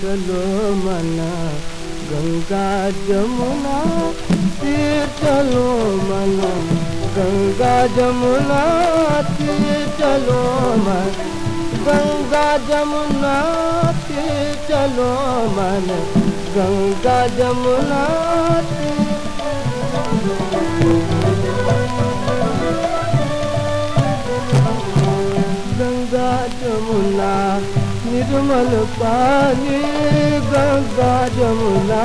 चलो मन गंगा जमुना चलो मन गंगा जमुना चलो मन गंगा जमुना चलो मन गंगा जमुना जमुना, निर्मल पानी, गंगा जमुना,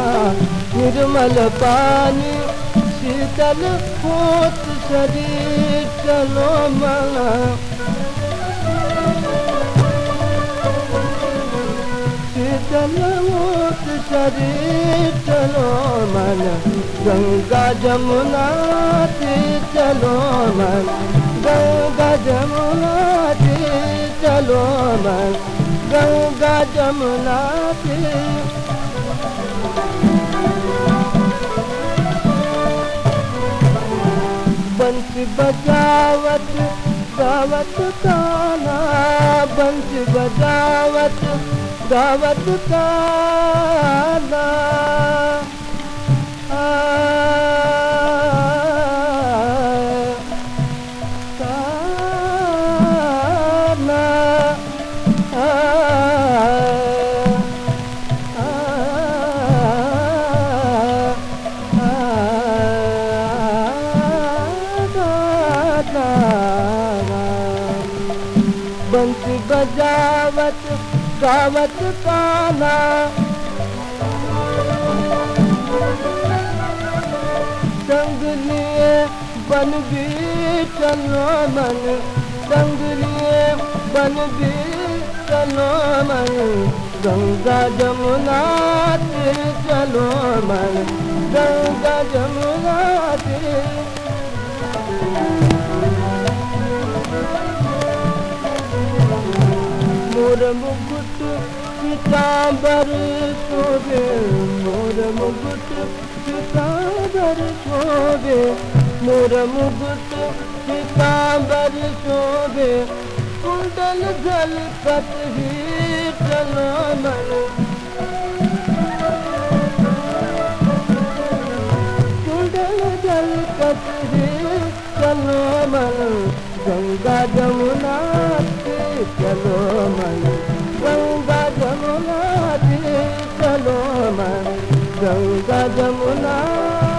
निर्मल पानी, शीतल होत शरीर चलो मना। शीतल होत शरीर चलो मन, गंगा जमुना चलो मन, गंगा जमुना गंगा जमुना तीर बंसी बजावत गावत काना बंसी बजावत गावत काना बंसी बजावत गावत काना संग लिए बन भी चलो मन संग लिए बन भी चलो मन गंगा जमुना तीर चलो मन गंगा जमुना तीर मोर मुकुट पीतांबर शोभे मोर मुकुट पीतांबर शोभे मोर मुकुट पीतांबर शोभे कुंडल जल कत ही चलो कुंडल जल कत ही गंगा जमुना दुर्गा जमुना